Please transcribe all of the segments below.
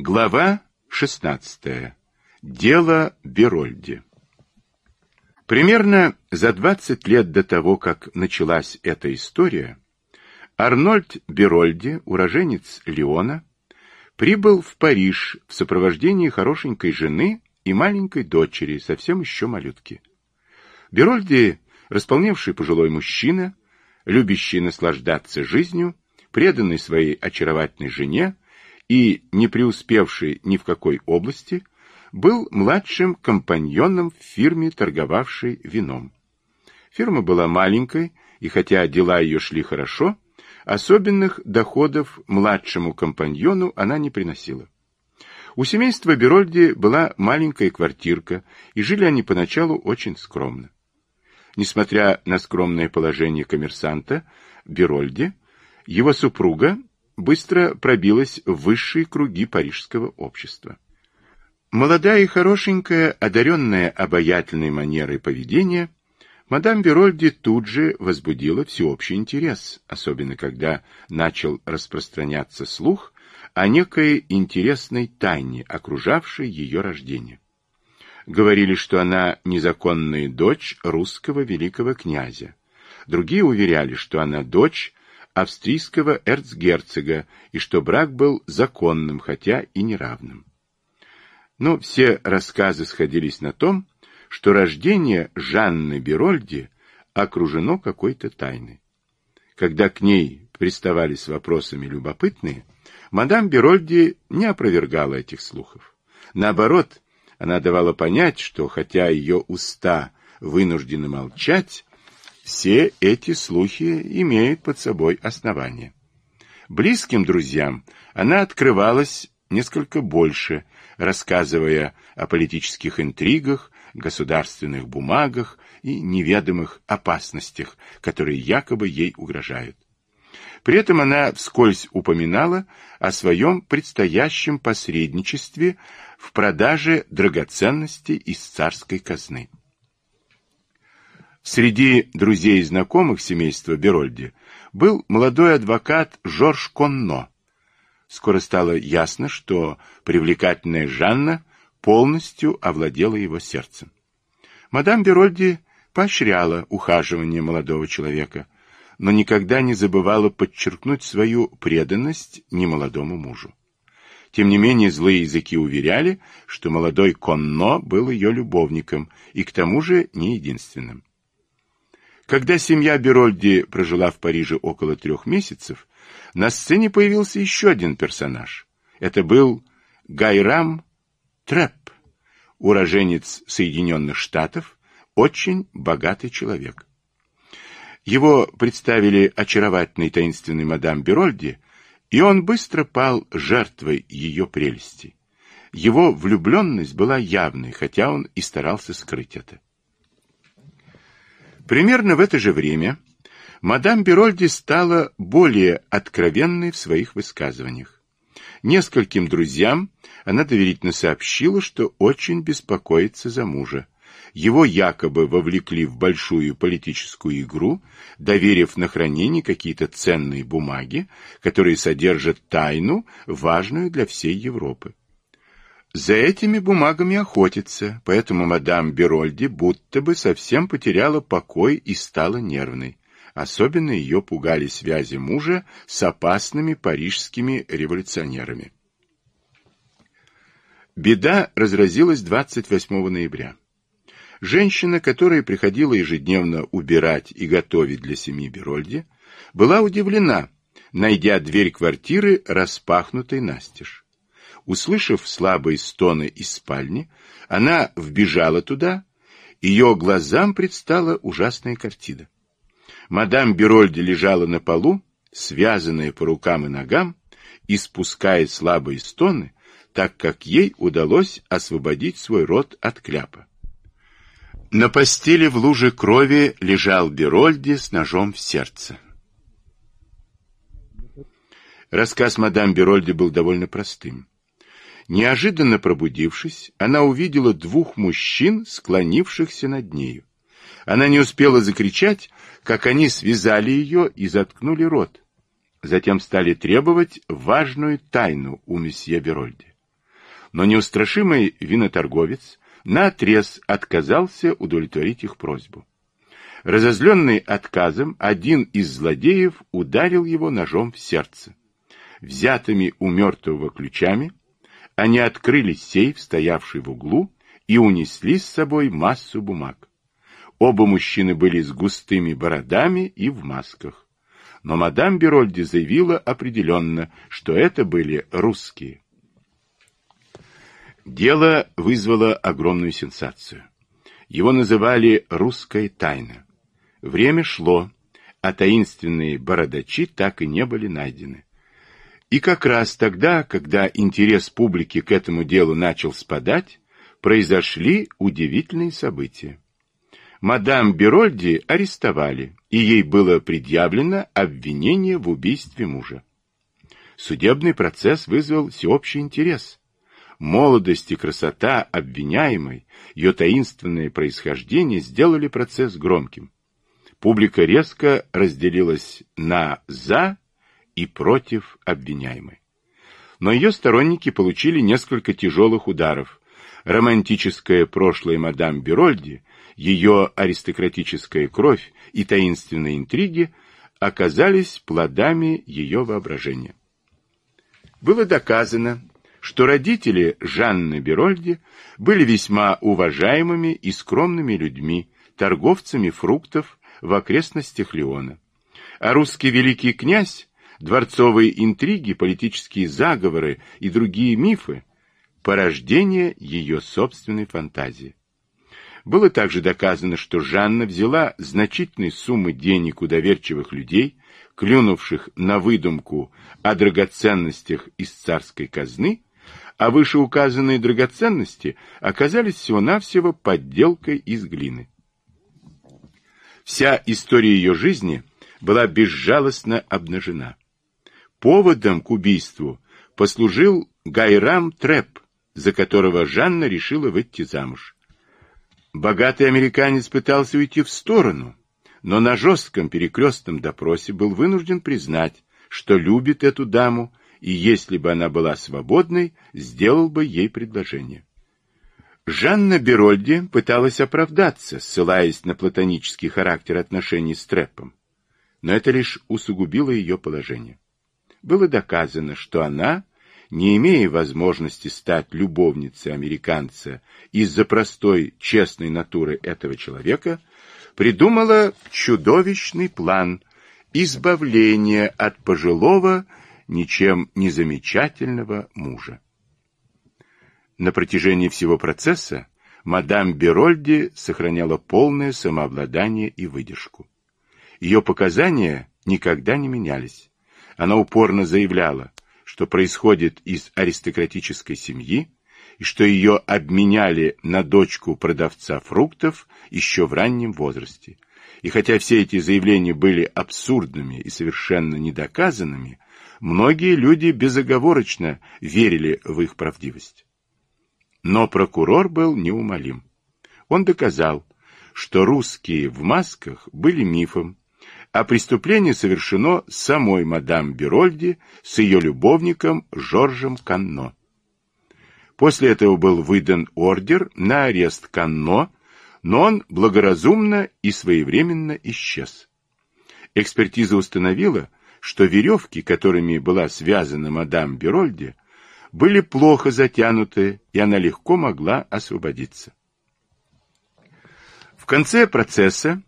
Глава 16. Дело Берольди. Примерно за 20 лет до того, как началась эта история, Арнольд Берольди, уроженец Лиона, прибыл в Париж в сопровождении хорошенькой жены и маленькой дочери, совсем еще малютки. Берольди, располневший пожилой мужчина, любящий наслаждаться жизнью, преданный своей очаровательной жене, и, не преуспевший ни в какой области, был младшим компаньоном в фирме, торговавшей вином. Фирма была маленькой, и хотя дела ее шли хорошо, особенных доходов младшему компаньону она не приносила. У семейства Берольди была маленькая квартирка, и жили они поначалу очень скромно. Несмотря на скромное положение коммерсанта, Берольди, его супруга быстро пробилась в высшие круги парижского общества. Молодая и хорошенькая, одаренная обаятельной манерой поведения, мадам Верольди тут же возбудила всеобщий интерес, особенно когда начал распространяться слух о некой интересной тайне, окружавшей ее рождение. Говорили, что она незаконная дочь русского великого князя. Другие уверяли, что она дочь австрийского эрцгерцога и что брак был законным, хотя и неравным. Но все рассказы сходились на том, что рождение Жанны Берольди окружено какой-то тайной. Когда к ней приставали с вопросами любопытные, мадам Берольди не опровергала этих слухов. Наоборот, она давала понять, что хотя ее уста вынуждены молчать, все эти слухи имеют под собой основание. Близким друзьям она открывалась несколько больше, рассказывая о политических интригах, государственных бумагах и неведомых опасностях, которые якобы ей угрожают. При этом она вскользь упоминала о своем предстоящем посредничестве в продаже драгоценностей из царской казны. Среди друзей и знакомых семейства Берольди был молодой адвокат Жорж Конно. Скоро стало ясно, что привлекательная Жанна полностью овладела его сердцем. Мадам Берольди поощряла ухаживание молодого человека, но никогда не забывала подчеркнуть свою преданность немолодому мужу. Тем не менее, злые языки уверяли, что молодой Конно был ее любовником и к тому же не единственным. Когда семья Берольди прожила в Париже около трех месяцев, на сцене появился еще один персонаж. Это был Гайрам Трэп, уроженец Соединенных Штатов, очень богатый человек. Его представили очаровательной таинственной мадам Берольди, и он быстро пал жертвой ее прелести. Его влюбленность была явной, хотя он и старался скрыть это. Примерно в это же время мадам Берольди стала более откровенной в своих высказываниях. Нескольким друзьям она доверительно сообщила, что очень беспокоится за мужа. Его якобы вовлекли в большую политическую игру, доверив на хранение какие-то ценные бумаги, которые содержат тайну, важную для всей Европы. За этими бумагами охотится, поэтому мадам Берольди будто бы совсем потеряла покой и стала нервной. Особенно ее пугали связи мужа с опасными парижскими революционерами. Беда разразилась 28 ноября. Женщина, которая приходила ежедневно убирать и готовить для семьи Берольди, была удивлена, найдя дверь квартиры распахнутой настежь. Услышав слабые стоны из спальни, она вбежала туда, ее глазам предстала ужасная картина. Мадам Берольди лежала на полу, связанная по рукам и ногам, и спуская слабые стоны, так как ей удалось освободить свой рот от кляпа. На постели в луже крови лежал Берольди с ножом в сердце. Рассказ мадам Берольди был довольно простым. Неожиданно пробудившись, она увидела двух мужчин, склонившихся над нею. Она не успела закричать, как они связали ее и заткнули рот. Затем стали требовать важную тайну у месье Берольди. но неустрашимый виноторговец наотрез отказался удовлетворить их просьбу. Разозленный отказом, один из злодеев ударил его ножом в сердце. Взятыми у мертвого ключами, они открыли сейф, стоявший в углу, и унесли с собой массу бумаг. Оба мужчины были с густыми бородами и в масках. Но мадам Берольди заявила определенно, что это были русские. Дело вызвало огромную сенсацию. Его называли «русская тайна». Время шло, а таинственные бородачи так и не были найдены. И как раз тогда, когда интерес публики к этому делу начал спадать, произошли удивительные события. Мадам Берольди арестовали, и ей было предъявлено обвинение в убийстве мужа. Судебный процесс вызвал всеобщий интерес. Молодость и красота обвиняемой, ее таинственное происхождение сделали процесс громким публика резко разделилась на «за» и «против» обвиняемой. Но ее сторонники получили несколько тяжелых ударов. Романтическое прошлое мадам Берольди, ее аристократическая кровь и таинственные интриги оказались плодами ее воображения. Было доказано, что родители Жанны Берольди были весьма уважаемыми и скромными людьми, торговцами фруктов в окрестностях Леона. А русский великий князь, дворцовые интриги, политические заговоры и другие мифы – порождение ее собственной фантазии. Было также доказано, что Жанна взяла значительные суммы денег у доверчивых людей, клюнувших на выдумку о драгоценностях из царской казны, а вышеуказанные драгоценности оказались всего-навсего подделкой из глины. Вся история ее жизни была безжалостно обнажена. Поводом к убийству послужил Гайрам Трэп, за которого Жанна решила выйти замуж. Богатый американец пытался уйти в сторону, но на жестком перекрестном допросе был вынужден признать, что любит эту даму, и если бы она была свободной, сделал бы ей предложение. Жанна Берольди пыталась оправдаться, ссылаясь на платонический характер отношений с Треппом, но это лишь усугубило ее положение. Было доказано, что она, не имея возможности стать любовницей американца из-за простой, честной натуры этого человека, придумала чудовищный план избавления от пожилого, ничем не замечательного мужа. На протяжении всего процесса мадам Берольди сохраняла полное самообладание и выдержку. Ее показания никогда не менялись. Она упорно заявляла, что происходит из аристократической семьи и что ее обменяли на дочку продавца фруктов еще в раннем возрасте. И хотя все эти заявления были абсурдными и совершенно недоказанными, многие люди безоговорочно верили в их правдивость. Но прокурор был неумолим. Он доказал, что русские в масках были мифом, а преступление совершено самой мадам Берольди с ее любовником Жоржем Канно. После этого был выдан ордер на арест Канно, но он благоразумно и своевременно исчез. Экспертиза установила, что веревки, которыми была связана мадам Берольди, были плохо затянуты, и она легко могла освободиться. В конце процесса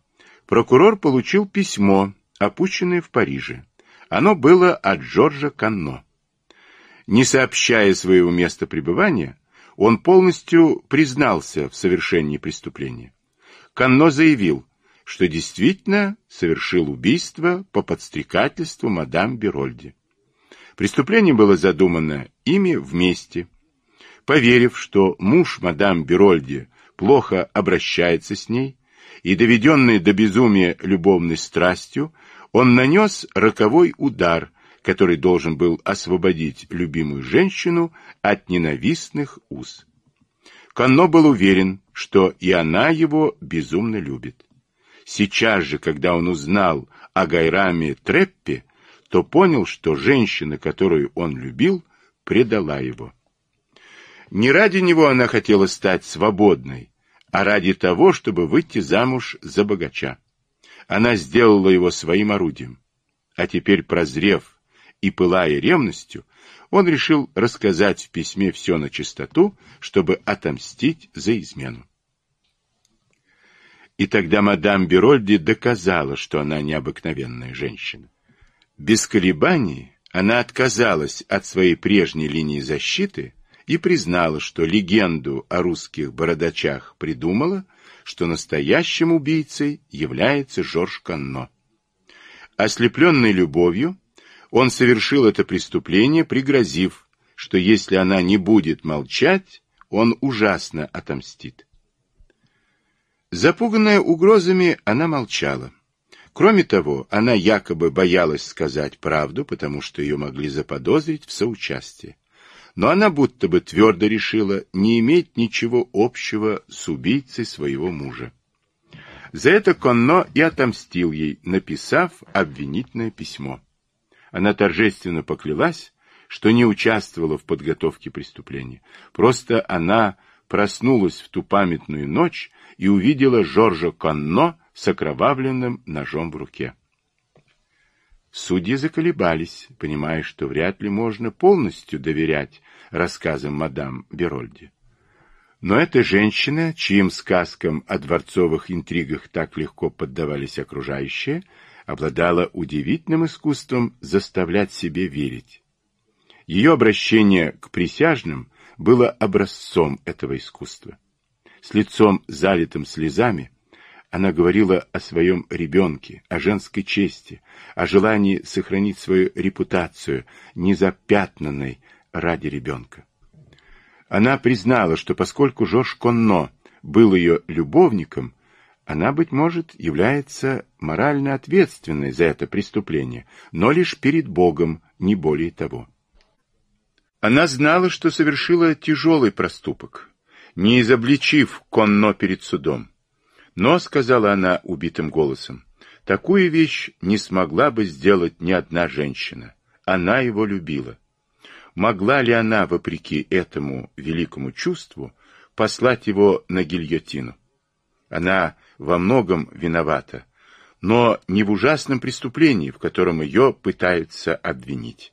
прокурор получил письмо, опущенное в Париже. Оно было от Джорджа Канно. Не сообщая своего места пребывания, он полностью признался в совершении преступления. Канно заявил, что действительно совершил убийство по подстрекательству мадам Берольди. Преступление было задумано ими вместе. Поверив, что муж мадам Берольди плохо обращается с ней, и доведенный до безумия любовной страстью, он нанес роковой удар, который должен был освободить любимую женщину от ненавистных уз. Канно был уверен, что и она его безумно любит. Сейчас же, когда он узнал о Гайраме Треппе, то понял, что женщина, которую он любил, предала его. Не ради него она хотела стать свободной, а ради того, чтобы выйти замуж за богача. Она сделала его своим орудием. А теперь, прозрев и пылая ревностью, он решил рассказать в письме все на чистоту, чтобы отомстить за измену. И тогда мадам Берольди доказала, что она необыкновенная женщина. Без колебаний она отказалась от своей прежней линии защиты и признала, что легенду о русских бородачах придумала, что настоящим убийцей является Жорж Канно. Ослепленный любовью, он совершил это преступление, пригрозив, что если она не будет молчать, он ужасно отомстит. Запуганная угрозами, она молчала. Кроме того, она якобы боялась сказать правду, потому что ее могли заподозрить в соучастии. Но она будто бы твердо решила не иметь ничего общего с убийцей своего мужа. За это Конно и отомстил ей, написав обвинительное письмо. Она торжественно поклялась, что не участвовала в подготовке преступления. Просто она проснулась в ту памятную ночь и увидела Жоржа Конно с окровавленным ножом в руке. Судьи заколебались, понимая, что вряд ли можно полностью доверять рассказам мадам Берольди. Но эта женщина, чьим сказкам о дворцовых интригах так легко поддавались окружающие, обладала удивительным искусством заставлять себе верить. Ее обращение к присяжным было образцом этого искусства. С лицом залитым слезами она говорила о своем ребенке, о женской чести, о желании сохранить свою репутацию, незапятнанной ради ребенка. Она признала, что поскольку Жорж Конно был ее любовником, она, быть может, является морально ответственной за это преступление, но лишь перед Богом, не более того. Она знала, что совершила тяжелый проступок, не изобличив Конно перед судом. Но, сказала она убитым голосом, такую вещь не смогла бы сделать ни одна женщина. Она его любила. Могла ли она, вопреки этому великому чувству, послать его на гильотину? Она во многом виновата, но не в ужасном преступлении, в котором ее пытаются обвинить.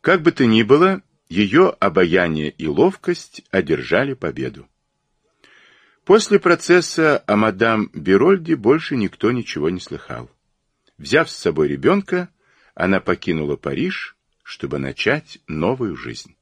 Как бы то ни было, ее обаяние и ловкость одержали победу. После процесса о мадам Берольди больше никто ничего не слыхал. Взяв с собой ребенка, она покинула Париж, чтобы начать новую жизнь.